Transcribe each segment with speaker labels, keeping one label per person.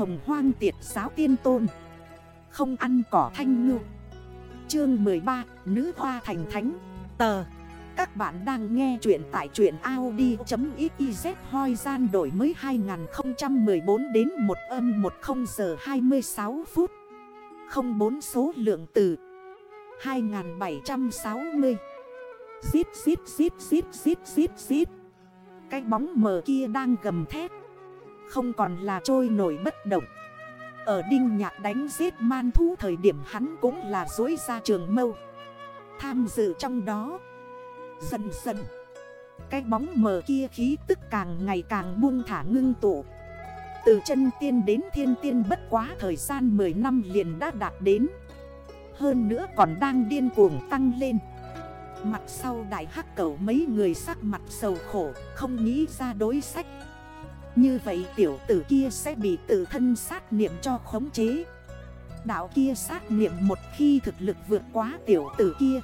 Speaker 1: hồng hoang tiệt giáo tiên tôn. Không ăn cỏ thanh ngư. Chương 13 Nữ hoa thành thánh. Tờ. Các bạn đang nghe chuyện tại chuyện Audi.xyz hoi gian đổi mới 2014 đến 1 âm 10 giờ 26 phút. 04 số lượng từ 2760 Xít xít xít xít xít xít xít. Cái bóng mờ kia đang gầm thét. Không còn là trôi nổi bất động. Ở đinh nhạc đánh giết man thú thời điểm hắn cũng là dối ra trường mâu. Tham dự trong đó, Dần dần, Cái bóng mờ kia khí tức càng ngày càng buông thả ngưng tụ. Từ chân tiên đến thiên tiên bất quá thời gian 10 năm liền đã đạt đến. Hơn nữa còn đang điên cuồng tăng lên. Mặt sau đại hắc cầu mấy người sắc mặt sầu khổ, Không nghĩ ra đối sách. Như vậy tiểu tử kia sẽ bị tự thân sát niệm cho khống chế. Đạo kia sát niệm một khi thực lực vượt quá tiểu tử kia,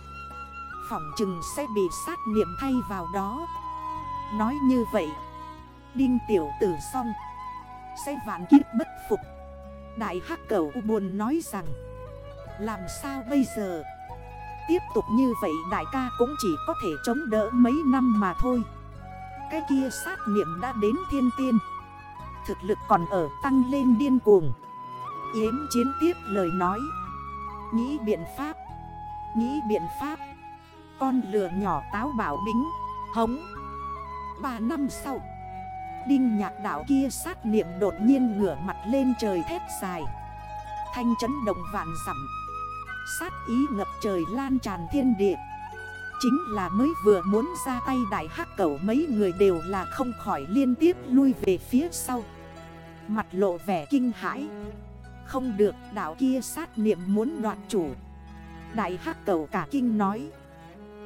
Speaker 1: Phỏng chừng sẽ bị sát niệm thay vào đó. Nói như vậy Đinh tiểu tử xong, Sẽ vạn kiếp bất phục. Đại hắc cầu buồn nói rằng, Làm sao bây giờ? Tiếp tục như vậy đại ca cũng chỉ có thể chống đỡ mấy năm mà thôi. Cái kia sát niệm đã đến thiên tiên. Thực lực còn ở, tăng lên điên cuồng. Yếm chiến tiếp lời nói. Nghĩ biện pháp. Nghĩ biện pháp. Con lừa nhỏ táo bảo bính. Hống. Ba năm sau, Đinh nhạc đảo kia sát niệm đột nhiên ngửa mặt lên trời thét dài. Thanh chấn động vạn dặm. Sát ý ngập trời lan tràn thiên địa. Chính là mới vừa muốn ra tay đại hắc cẩu mấy người đều là không khỏi liên tiếp lui về phía sau. Mặt lộ vẻ kinh hãi. Không được đảo kia sát niệm muốn đoạt chủ. Đại hắc cẩu cả kinh nói.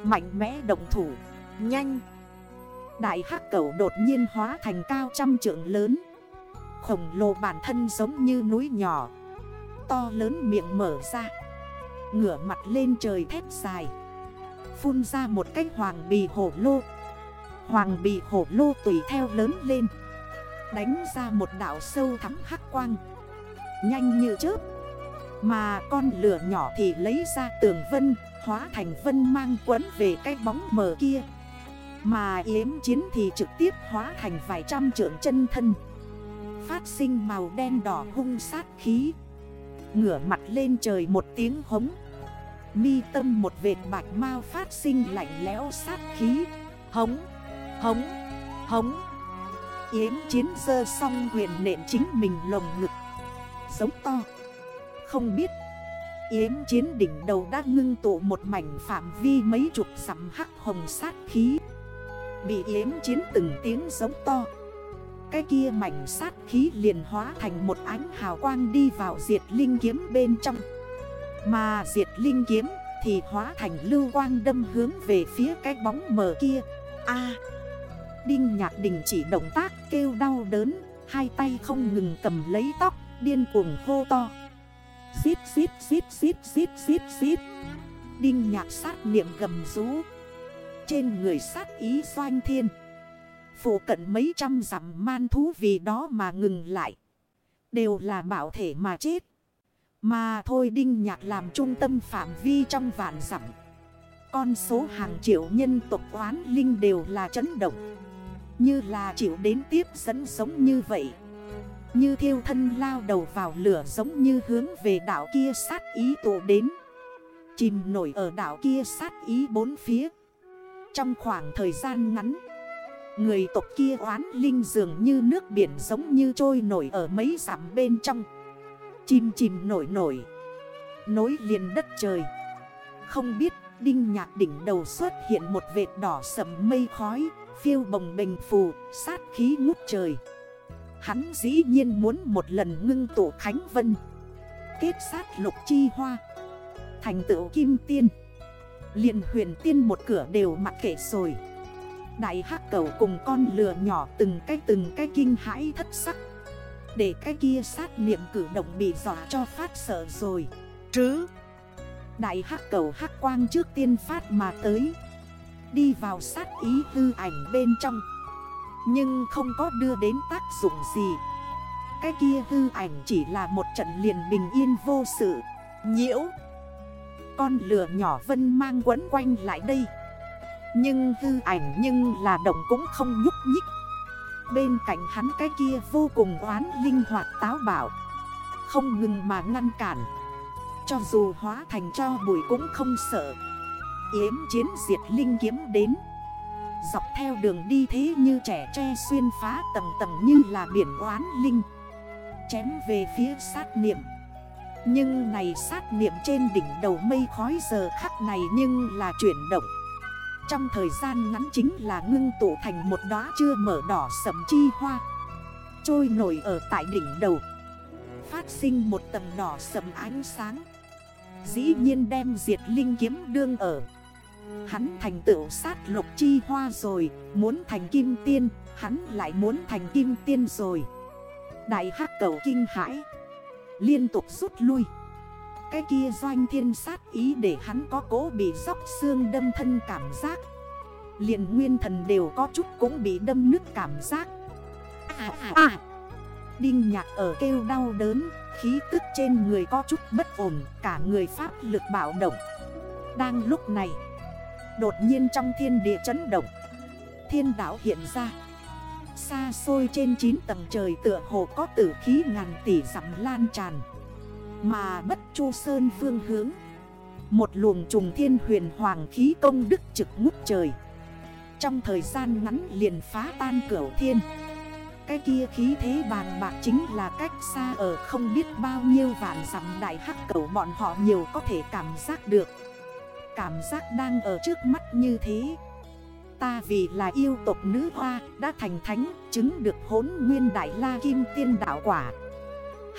Speaker 1: Mạnh mẽ động thủ. Nhanh. Đại hắc cẩu đột nhiên hóa thành cao trăm trượng lớn. Khổng lồ bản thân giống như núi nhỏ. To lớn miệng mở ra. Ngửa mặt lên trời thét dài. Phun ra một cái hoàng bì hổ lô. Hoàng bì hổ lô tùy theo lớn lên. Đánh ra một đảo sâu thắm hắc quang. Nhanh như chớp. Mà con lửa nhỏ thì lấy ra tường vân, Hóa thành vân mang quấn về cái bóng mờ kia. Mà yếm chiến thì trực tiếp hóa thành vài trăm trượng chân thân. Phát sinh màu đen đỏ hung sát khí. Ngửa mặt lên trời một tiếng hống. Mi tâm một vệt bạch mau phát sinh lạnh lẽo sát khí. Hống, hống, hống. Yếm chiến dơ xong huyền nện chính mình lồng ngực. Giống to. Không biết. Yếm chiến đỉnh đầu đã ngưng tụ một mảnh phạm vi mấy chục sắm hắc hồng sát khí. Bị yếm chiến từng tiếng giống to. Cái kia mảnh sát khí liền hóa thành một ánh hào quang đi vào diệt linh kiếm bên trong. Mà diệt linh kiếm thì hóa thành lưu quang đâm hướng về phía cái bóng mờ kia. A. Đinh nhạc đình chỉ động tác kêu đau đớn, Hai tay không ngừng cầm lấy tóc, Điên cuồng hô to. Xít xít xít xít xít xít xít. Đinh nhạc sát niệm gầm rú. Trên người sát ý doanh thiên. Phụ cận mấy trăm dặm man thú vì đó mà ngừng lại. Đều là bảo thể mà chết. Mà thôi Đinh Nhạc làm trung tâm phạm vi trong vạn dặm. Con số hàng triệu nhân tộc oán linh đều là chấn động. Như là chịu đến tiếp dẫn sống như vậy. Như thiêu thân lao đầu vào lửa giống như hướng về đảo kia sát ý tụ đến. Chìm nổi ở đảo kia sát ý bốn phía. Trong khoảng thời gian ngắn. Người tộc kia oán linh dường như nước biển giống như trôi nổi ở mấy giảm bên trong Chìm chìm nổi nổi. Nối liền đất trời. Không biết, đinh nhạc đỉnh đầu xuất hiện một vệt đỏ sầm mây khói, Phiêu bồng bình phù, sát khí ngút trời. Hắn dĩ nhiên muốn một lần ngưng tụ Khánh Vân. Kết sát lục chi hoa. Thành tựu kim tiên. Liền huyền tiên một cửa đều mặc kệ rồi. Đại hắc cầu cùng con lừa nhỏ từng cái từng cái kinh hãi thất sắc. Để cái kia sát niệm cử động bị dọa cho phát sợ rồi. Trứ. Đại hắc cầu hắc quang trước tiên phát mà tới. Đi vào sát ý hư ảnh bên trong. Nhưng không có đưa đến tác dụng gì. Cái kia hư ảnh chỉ là một trận liền bình yên vô sự. Nhiễu. Con lửa nhỏ vân mang quấn quanh lại đây. Nhưng hư ảnh nhưng là động cũng không nhúc nhích. Bên cạnh hắn cái kia vô cùng oán linh hoạt táo bảo Không ngừng mà ngăn cản. Cho dù hóa thành cho bụi cũng không sợ. Yếm chiến diệt linh kiếm đến. Dọc theo đường đi thế như trẻ tre xuyên phá tầng tầng như là biển oán linh. Chém về phía sát niệm. Nhưng này sát niệm trên đỉnh đầu mây khói giờ khắc này nhưng là chuyển động. Trong thời gian ngắn chính là ngưng tụ thành một đóa chưa mở đỏ sầm chi hoa. Trôi nổi ở tại đỉnh đầu. Phát sinh một tầng đỏ sầm ánh sáng. Dĩ nhiên đem diệt linh kiếm đương ở. Hắn thành tựu sát lục chi hoa rồi, Muốn thành kim tiên, Hắn lại muốn thành kim tiên rồi. Đại hắc cầu kinh hãi. Liên tục rút lui. Cái kia doanh thiên sát ý để hắn có cố bị dốc xương đâm thân cảm giác. Liền nguyên thần đều có chút cũng bị đâm nứt cảm giác. À à à. Đinh nhạc ở kêu đau đớn, Khí tức trên người có chút bất ổn, Cả người pháp lực bạo động. Đang lúc này, Đột nhiên trong thiên địa chấn động. Thiên đảo hiện ra. Xa xôi trên 9 tầng trời tựa hồ có tử khí ngàn tỷ sắm lan tràn. Mà bất chu sơn phương hướng. Một luồng trùng thiên huyền hoàng khí công đức trực ngút trời. Trong thời gian ngắn liền phá tan cửa thiên. Cái kia khí thế bàn bạc chính là cách xa ở không biết bao nhiêu vạn dặm đại hắc cầu bọn họ nhiều có thể cảm giác được. Cảm giác đang ở trước mắt như thế. Ta vì là yêu tộc nữ hoa đã thành thánh, Chứng được hốn nguyên đại la kim tiên đạo quả.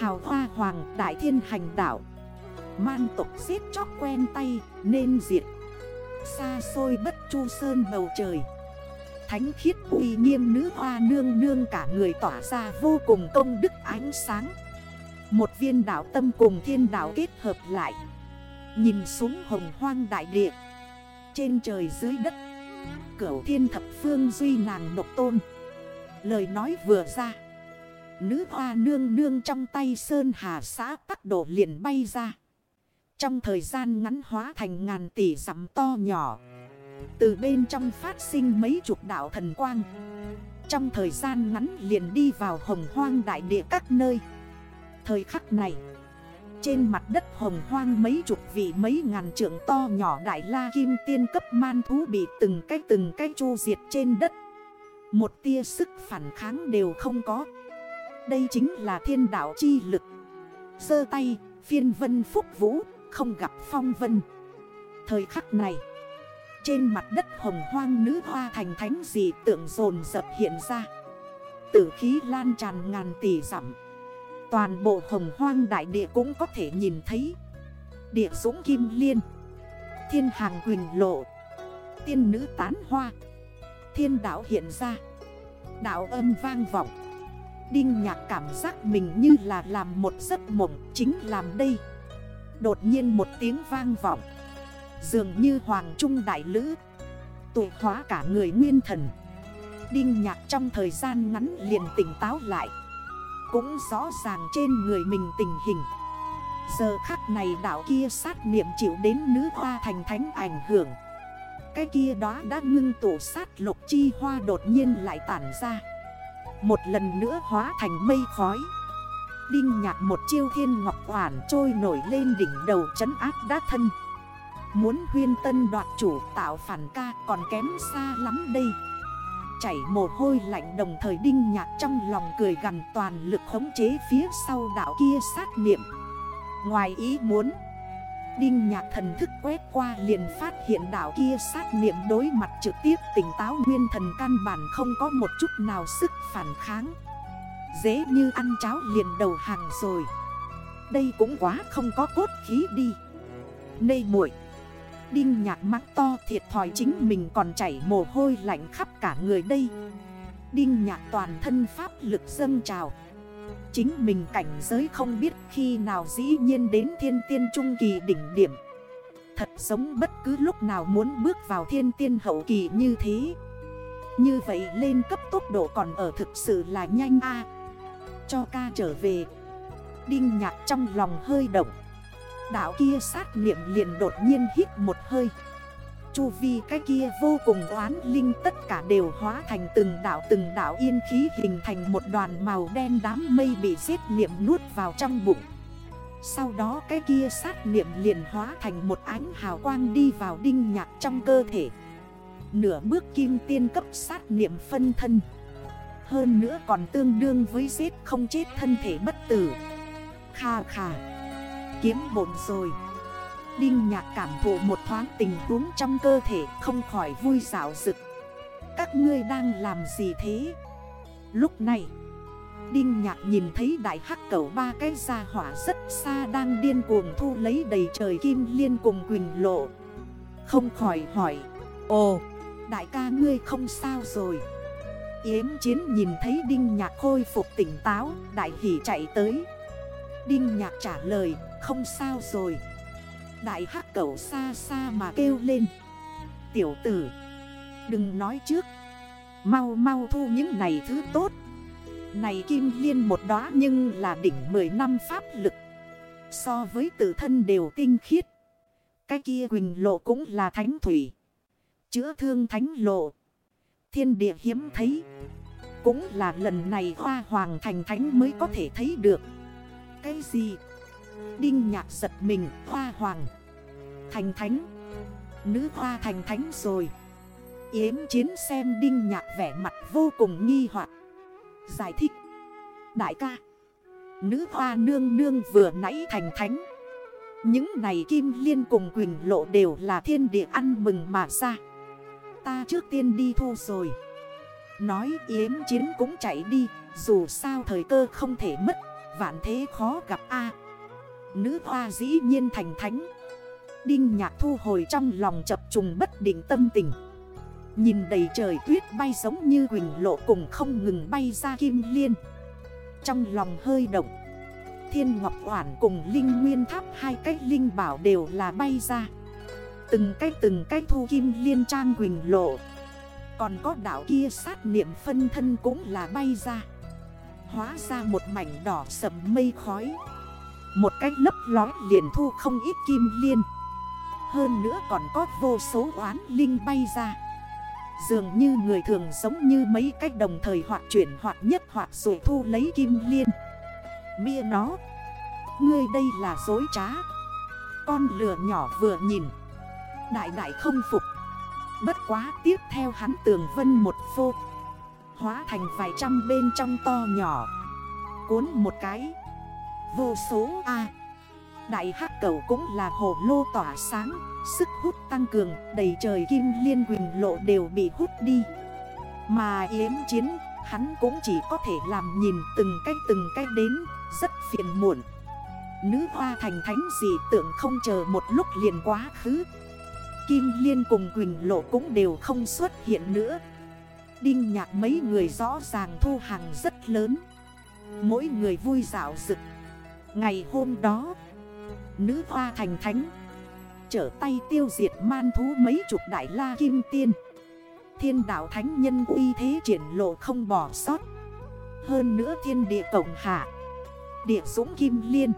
Speaker 1: Hào hoa hoàng đại thiên hành đảo Man tộc xếp chóc quen tay, nên diệt. Xa xôi bất chu sơn bầu trời. Thánh khiết uy nghiêm nữ hoa nương nương cả người tỏa ra vô cùng công đức ánh sáng. Một viên đảo tâm cùng thiên đảo kết hợp lại. Nhìn xuống hồng hoang đại địa. Trên trời dưới đất. Cửu thiên thập phương duy nàng độc tôn. Lời nói vừa ra. Nữ hoa nương nương trong tay sơn hà xã tắc đổ liền bay ra Trong thời gian ngắn hóa thành ngàn tỷ dặm to nhỏ Từ bên trong phát sinh mấy chục đảo thần quang Trong thời gian ngắn liền đi vào hồng hoang đại địa các nơi Thời khắc này, trên mặt đất hồng hoang mấy chục vị mấy ngàn trượng to nhỏ đại la kim tiên cấp man thú bị từng cái từng cái chu diệt trên đất. Một tia sức phản kháng đều không có. Đây chính là thiên đạo chi lực. Sơ tay, phiên vân phúc vũ, không gặp phong vân. Thời khắc này, trên mặt đất hồng hoang nữ hoa thành thánh dị tượng dồn dập hiện ra. Tử khí lan tràn ngàn tỷ dặm. Toàn bộ hồng hoang đại địa cũng có thể nhìn thấy. Địa dũng kim liên. Thiên hàng quỳnh lộ. Tiên nữ tán hoa. Thiên đảo hiện ra. Đảo âm vang vọng. Đinh nhạc cảm giác mình như là làm một giấc mộng, Chính làm đây. Đột nhiên một tiếng vang vọng. Dường như hoàng trung đại lữ, Tụ hóa cả người nguyên thần. Đinh nhạc trong thời gian ngắn liền tỉnh táo lại. Cũng rõ ràng trên người mình tình hình. Giờ khắc này đảo kia sát niệm chịu đến nữ hoa thành thánh ảnh hưởng. Cái kia đó đã ngưng tổ sát lục chi hoa đột nhiên lại tản ra. Một lần nữa hóa thành mây khói. Đinh nhạc một chiêu thiên ngọc quản trôi nổi lên đỉnh đầu chấn áp đá thân. Muốn huyên tân đoạt chủ tạo phản ca còn kém xa lắm đây. Chảy mồ hôi lạnh đồng thời đinh nhạc trong lòng cười gần toàn lực khống chế phía sau đảo kia sát niệm. Ngoài ý muốn Đinh nhạc thần thức quét qua liền phát hiện đảo kia sát niệm đối mặt trực tiếp tỉnh táo nguyên thần căn bản không có một chút nào sức phản kháng. Dễ như ăn cháo liền đầu hàng rồi. Đây cũng quá không có cốt khí đi. Nê muội. Đinh nhạc mắt to thiệt thòi chính mình còn chảy mồ hôi lạnh khắp cả người đây. Đinh nhạc toàn thân pháp lực dâng trào. Chính mình cảnh giới không biết khi nào dĩ nhiên đến thiên tiên trung kỳ đỉnh điểm. Thật giống bất cứ lúc nào muốn bước vào thiên tiên hậu kỳ như thế. Như vậy lên cấp tốc độ còn ở thực sự là nhanh a. Cho ca trở về. Đinh nhạc trong lòng hơi động. Đảo kia sát niệm liền đột nhiên hít một hơi. Chu vi, cái kia vô cùng oán linh, tất cả đều hóa thành từng đảo từng đảo yên khí hình thành một đoàn màu đen, đám mây bị giết niệm nuốt vào trong bụng. Sau đó cái kia sát niệm liền hóa thành một ánh hào quang đi vào đinh nhạc trong cơ thể. Nửa bước kim tiên cấp sát niệm phân thân. Hơn nữa còn tương đương với giết không chết thân thể bất tử. Khà khà Kiếm bổn rồi. Đinh nhạc cảm thụ một thoáng tình huống trong cơ thể không khỏi vui rạo rực. Các ngươi đang làm gì thế? Lúc này Đinh nhạc nhìn thấy đại hắc Cẩu ba cái gia hỏa rất xa đang điên cuồng thu lấy đầy trời kim liên cùng quỳnh lộ. Không khỏi hỏi Ồ, đại ca ngươi không sao rồi? Yếm chiến nhìn thấy Đinh Nhạc khôi phục tỉnh táo Đại hỷ chạy tới. Đinh Nhạc trả lời Không sao rồi. Đại hắc cẩu xa xa mà kêu lên. Tiểu tử, Đừng nói trước. Mau mau thu những này thứ tốt. Này kim liên một đóa nhưng là đỉnh 10 năm pháp lực. So với tự thân đều tinh khiết. Cái kia quỳnh lộ cũng là thánh thủy. Chữa thương thánh lộ. Thiên địa hiếm thấy. Cũng là lần này hoa hoàng thành thánh mới có thể thấy được. Cái gì? Đinh nhạc giật mình, hoa hoàng. Thành thánh. Nữ hoa thành thánh rồi. Yếm chiến xem đinh nhạc vẻ mặt vô cùng nghi hoặc. Giải thích. Đại ca. Nữ hoa nương nương vừa nãy thành thánh. Những này kim liên cùng quỳnh lộ đều là thiên địa ăn mừng mà ra. Ta trước tiên đi thu rồi. Nói yếm chiến cũng chạy đi, Dù sao thời cơ không thể mất, Vạn thế khó gặp A. Nữ hoa dĩ nhiên thành thánh. Đinh nhạc thu hồi trong lòng chập trùng bất định tâm tình. Nhìn đầy trời tuyết bay giống như quỳnh lộ cùng không ngừng bay ra kim liên. Trong lòng hơi động, Thiên Ngọc Quản cùng Linh Nguyên Tháp hai cách linh bảo đều là bay ra. Từng cách từng cách thu kim liên trang quỳnh lộ. Còn có đảo kia sát niệm phân thân cũng là bay ra. Hóa ra một mảnh đỏ sầm mây khói. Một cách lấp lói liền thu không ít kim liên. Hơn nữa còn có vô số oán linh bay ra. Dường như người thường giống như mấy cách đồng thời hoặc chuyển hoặc nhất hoặc rồi thu lấy kim liên. Mia nó, Ngươi đây là dối trá. Con lửa nhỏ vừa nhìn. Đại đại không phục. Bất quá tiếp theo hắn tường vân một phô. Hóa thành vài trăm bên trong to nhỏ. Cuốn một cái. Vô số A. Đại hắc cầu cũng là hồ lô tỏa sáng, Sức hút tăng cường, Đầy trời kim liên quỳnh lộ đều bị hút đi. Mà yếm chiến, Hắn cũng chỉ có thể làm nhìn từng cách từng cách đến, Rất phiền muộn. Nữ hoa thành thánh gì tưởng không chờ một lúc liền quá khứ. Kim Liên cùng Quỳnh Lộ cũng đều không xuất hiện nữa. Đinh nhạc mấy người rõ ràng thu hàng rất lớn. Mỗi người vui dạo rực. Ngày hôm đó, Nữ hoa thành thánh Trở tay tiêu diệt man thú mấy chục đại la kim tiên. Thiên đạo thánh nhân uy thế triển lộ không bỏ sót. Hơn nữa thiên địa cộng hạ, Địa dũng kim liên,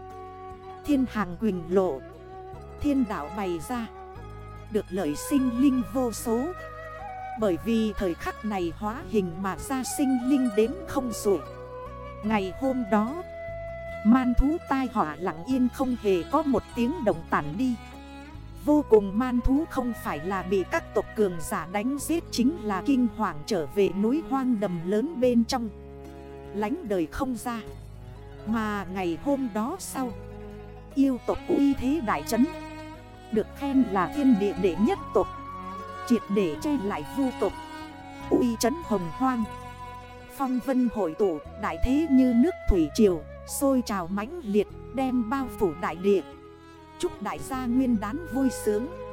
Speaker 1: Thiên hàng quỳnh lộ, Thiên đạo bày ra, được lợi sinh linh vô số. Bởi vì thời khắc này hóa hình mà ra sinh linh đến không rủi. Ngày hôm đó Man thú tai họa lặng yên không hề có một tiếng động tản đi. Vô cùng man thú không phải là bị các tộc cường giả đánh giết Chính là kinh hoàng trở về núi hoang đầm lớn bên trong. Lánh đời không ra. Mà ngày hôm đó sau, Yêu tộc uy thế đại trấn được khen là thiên địa đệ nhất tộc. Triệt để che lại vu tộc. Uy trấn hồng hoang. Phong vân hội tụ, đại thế như nước thủy triều. Xôi trào mãnh liệt, đem bao phủ đại địa. Chúc đại gia nguyên đán vui sướng.